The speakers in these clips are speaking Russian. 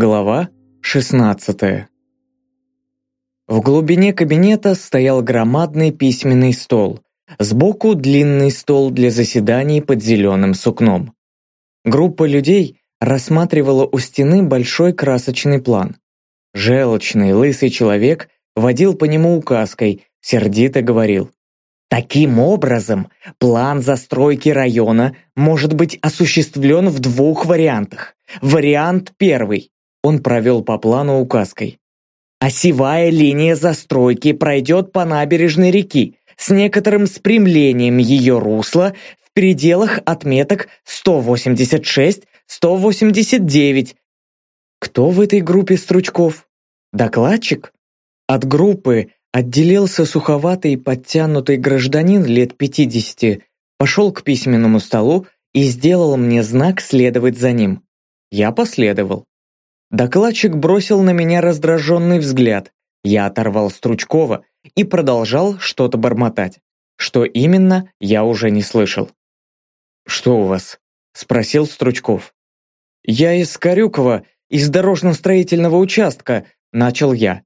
Глава 16 В глубине кабинета стоял громадный письменный стол. Сбоку длинный стол для заседаний под зеленым сукном. Группа людей рассматривала у стены большой красочный план. Желчный, лысый человек водил по нему указкой, сердито говорил. Таким образом, план застройки района может быть осуществлен в двух вариантах. Вариант первый. Он провел по плану указкой. Осевая линия застройки пройдет по набережной реки с некоторым спрямлением ее русла в пределах отметок 186-189. Кто в этой группе стручков? Докладчик? От группы отделился суховатый подтянутый гражданин лет 50, пошел к письменному столу и сделал мне знак следовать за ним. Я последовал. Докладчик бросил на меня раздраженный взгляд. Я оторвал Стручкова и продолжал что-то бормотать. Что именно, я уже не слышал. «Что у вас?» – спросил Стручков. «Я из Корюкова, из дорожно-строительного участка», – начал я.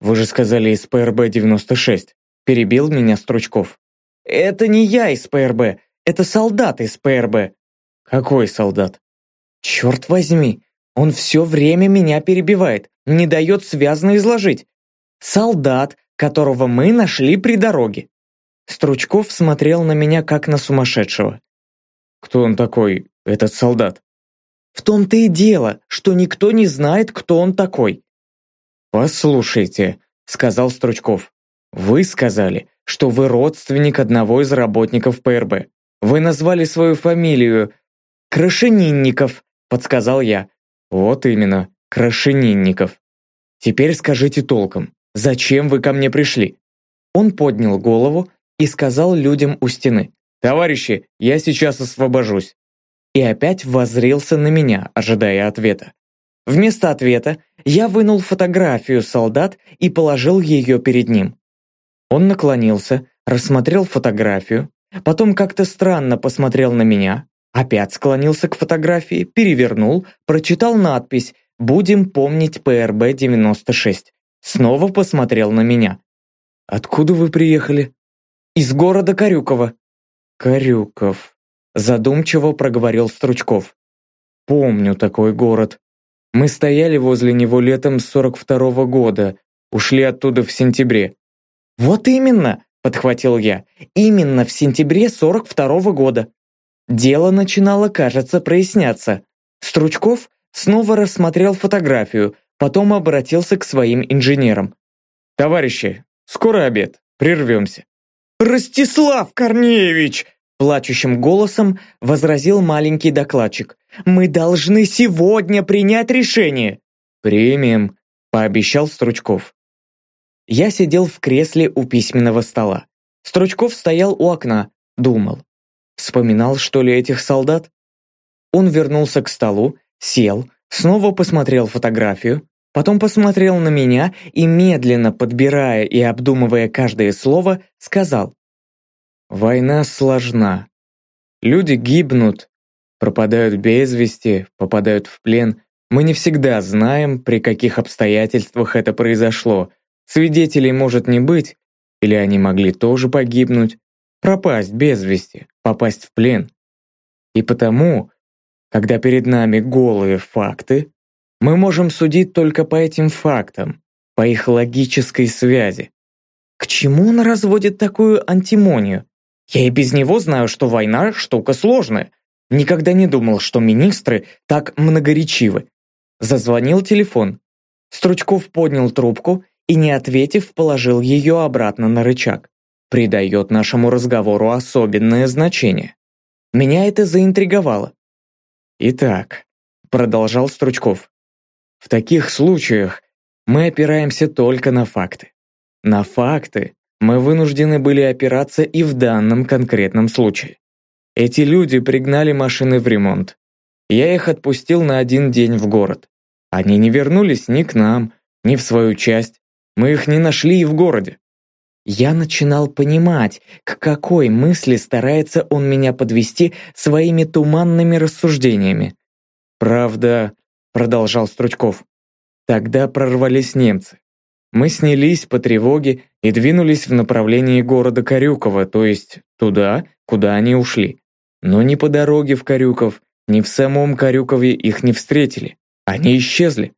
«Вы же сказали из ПРБ-96», – перебил меня Стручков. «Это не я из ПРБ, это солдат из ПРБ». «Какой солдат?» «Черт возьми, он все время меня перебивает, не дает связно изложить. Солдат, которого мы нашли при дороге. Стручков смотрел на меня, как на сумасшедшего. «Кто он такой, этот солдат?» «В том-то и дело, что никто не знает, кто он такой». «Послушайте», — сказал Стручков, «вы сказали, что вы родственник одного из работников ПРБ. Вы назвали свою фамилию Крашенинников», — подсказал я. Вот именно, Крашенинников. Теперь скажите толком, зачем вы ко мне пришли? Он поднял голову и сказал людям у стены. «Товарищи, я сейчас освобожусь». И опять воззрелся на меня, ожидая ответа. Вместо ответа я вынул фотографию солдат и положил ее перед ним. Он наклонился, рассмотрел фотографию, потом как-то странно посмотрел на меня, Опять склонился к фотографии, перевернул, прочитал надпись «Будем помнить ПРБ-96». Снова посмотрел на меня. «Откуда вы приехали?» «Из города Карюкова». «Карюков», задумчиво проговорил Стручков. «Помню такой город. Мы стояли возле него летом 42-го года, ушли оттуда в сентябре». «Вот именно!» – подхватил я. «Именно в сентябре 42-го года. Дело начинало, кажется, проясняться. Стручков снова рассмотрел фотографию, потом обратился к своим инженерам. «Товарищи, скоро обед, прервемся». «Ростислав Корнеевич!» Плачущим голосом возразил маленький докладчик. «Мы должны сегодня принять решение!» «Примем», — пообещал Стручков. Я сидел в кресле у письменного стола. Стручков стоял у окна, думал. Вспоминал, что ли, этих солдат? Он вернулся к столу, сел, снова посмотрел фотографию, потом посмотрел на меня и, медленно подбирая и обдумывая каждое слово, сказал «Война сложна. Люди гибнут, пропадают без вести, попадают в плен. Мы не всегда знаем, при каких обстоятельствах это произошло. Свидетелей может не быть, или они могли тоже погибнуть пропасть без вести, попасть в плен. И потому, когда перед нами голые факты, мы можем судить только по этим фактам, по их логической связи. К чему он разводит такую антимонию? Я и без него знаю, что война – штука сложная. Никогда не думал, что министры так многоречивы. Зазвонил телефон. Стручков поднял трубку и, не ответив, положил ее обратно на рычаг придает нашему разговору особенное значение. Меня это заинтриговало. Итак, продолжал Стручков, в таких случаях мы опираемся только на факты. На факты мы вынуждены были опираться и в данном конкретном случае. Эти люди пригнали машины в ремонт. Я их отпустил на один день в город. Они не вернулись ни к нам, ни в свою часть. Мы их не нашли и в городе. Я начинал понимать, к какой мысли старается он меня подвести своими туманными рассуждениями. Правда, продолжал Стручков. Тогда прорвались немцы. Мы снялись по тревоге и двинулись в направлении города Карюково, то есть туда, куда они ушли. Но ни по дороге в Карюков, ни в самом Карюкове их не встретили. Они исчезли.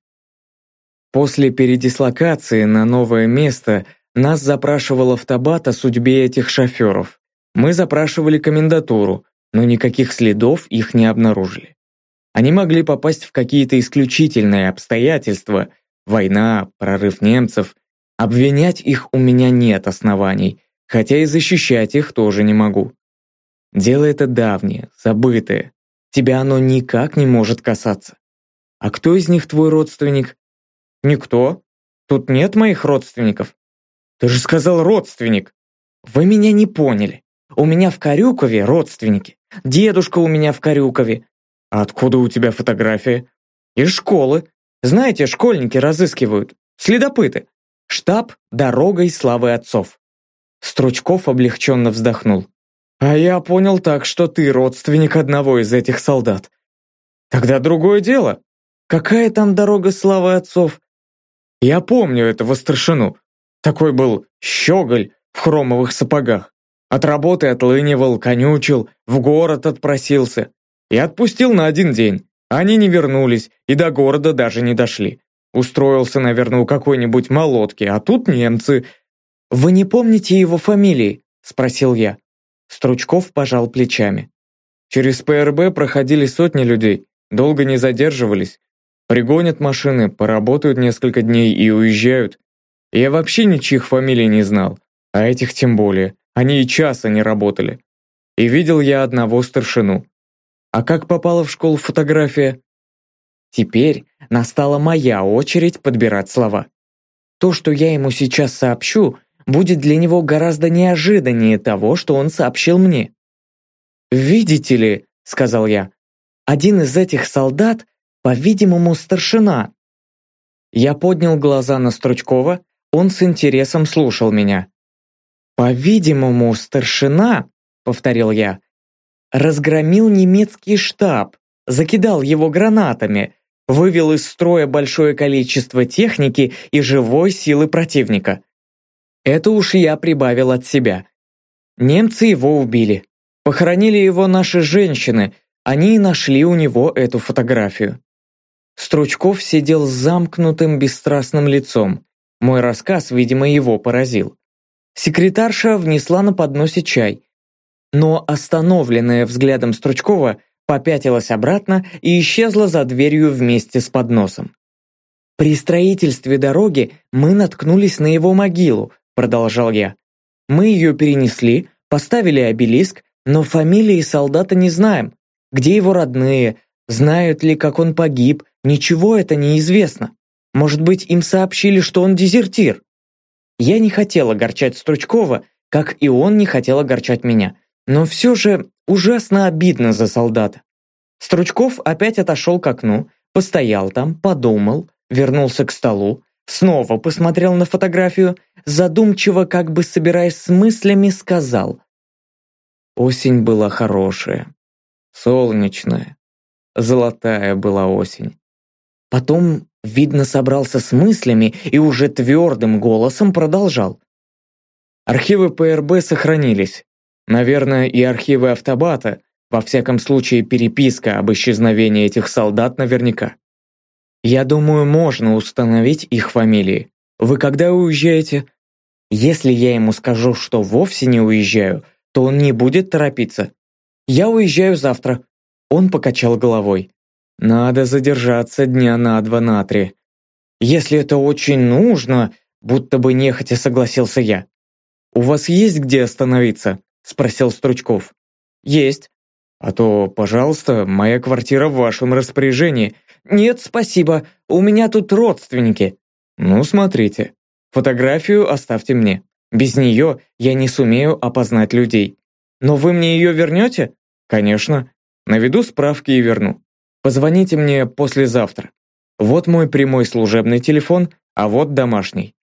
После передислокации на новое место нас запрашивал автобат о судьбе этих шоферов. Мы запрашивали комендатуру, но никаких следов их не обнаружили. Они могли попасть в какие-то исключительные обстоятельства, война, прорыв немцев. Обвинять их у меня нет оснований, хотя и защищать их тоже не могу. Дело это давнее, забытое. Тебя оно никак не может касаться. А кто из них твой родственник? Никто. Тут нет моих родственников. Ты же сказал родственник. Вы меня не поняли. У меня в Карюкове родственники. Дедушка у меня в Карюкове. А откуда у тебя фотография? Из школы. Знаете, школьники разыскивают. Следопыты. Штаб «Дорогой славы отцов». Стручков облегченно вздохнул. «А я понял так, что ты родственник одного из этих солдат. Тогда другое дело. Какая там дорога славы отцов? Я помню этого старшину. Такой был щеголь в хромовых сапогах. От работы отлынивал, конючил, в город отпросился. И отпустил на один день. Они не вернулись и до города даже не дошли. Устроился, наверное, у какой-нибудь молотки, а тут немцы. «Вы не помните его фамилии?» – спросил я. Стручков пожал плечами. Через ПРБ проходили сотни людей, долго не задерживались. Пригонят машины, поработают несколько дней и уезжают. Я вообще ничьих фамилий не знал, а этих тем более. Они и часа не работали. И видел я одного старшину. А как попала в школу фотография? Теперь настала моя очередь подбирать слова. То, что я ему сейчас сообщу, будет для него гораздо неожиданнее того, что он сообщил мне. «Видите ли», — сказал я, — «один из этих солдат, по-видимому, старшина». Я поднял глаза на Стручкова, он с интересом слушал меня. «По-видимому, старшина», — повторил я, разгромил немецкий штаб, закидал его гранатами, вывел из строя большое количество техники и живой силы противника. Это уж я прибавил от себя. Немцы его убили. Похоронили его наши женщины, они и нашли у него эту фотографию. Стручков сидел с замкнутым бесстрастным лицом. Мой рассказ, видимо, его поразил. Секретарша внесла на подносе чай. Но остановленная взглядом Стручкова попятилась обратно и исчезла за дверью вместе с подносом. «При строительстве дороги мы наткнулись на его могилу», продолжал я. «Мы ее перенесли, поставили обелиск, но фамилии солдата не знаем. Где его родные, знают ли, как он погиб, ничего это неизвестно. Может быть, им сообщили, что он дезертир. Я не хотел огорчать Стручкова, как и он не хотел огорчать меня. Но все же ужасно обидно за солдата. Стручков опять отошел к окну, постоял там, подумал, вернулся к столу, снова посмотрел на фотографию, задумчиво, как бы собираясь с мыслями, сказал. Осень была хорошая, солнечная, золотая была осень. Потом Видно, собрался с мыслями и уже твердым голосом продолжал. Архивы ПРБ сохранились. Наверное, и архивы автобата, во всяком случае переписка об исчезновении этих солдат наверняка. Я думаю, можно установить их фамилии. Вы когда уезжаете? Если я ему скажу, что вовсе не уезжаю, то он не будет торопиться. Я уезжаю завтра. Он покачал головой. Надо задержаться дня на два на три. Если это очень нужно, будто бы нехотя согласился я. «У вас есть где остановиться?» – спросил Стручков. «Есть. А то, пожалуйста, моя квартира в вашем распоряжении». «Нет, спасибо, у меня тут родственники». «Ну, смотрите. Фотографию оставьте мне. Без нее я не сумею опознать людей. Но вы мне ее вернете?» «Конечно. Наведу справки и верну. Позвоните мне послезавтра. Вот мой прямой служебный телефон, а вот домашний».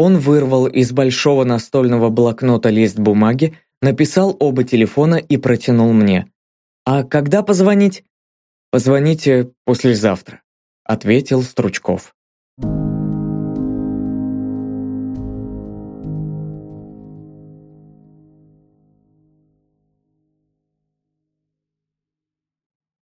Он вырвал из большого настольного блокнота лист бумаги, написал оба телефона и протянул мне. «А когда позвонить?» «Позвоните послезавтра. ответил Стручков.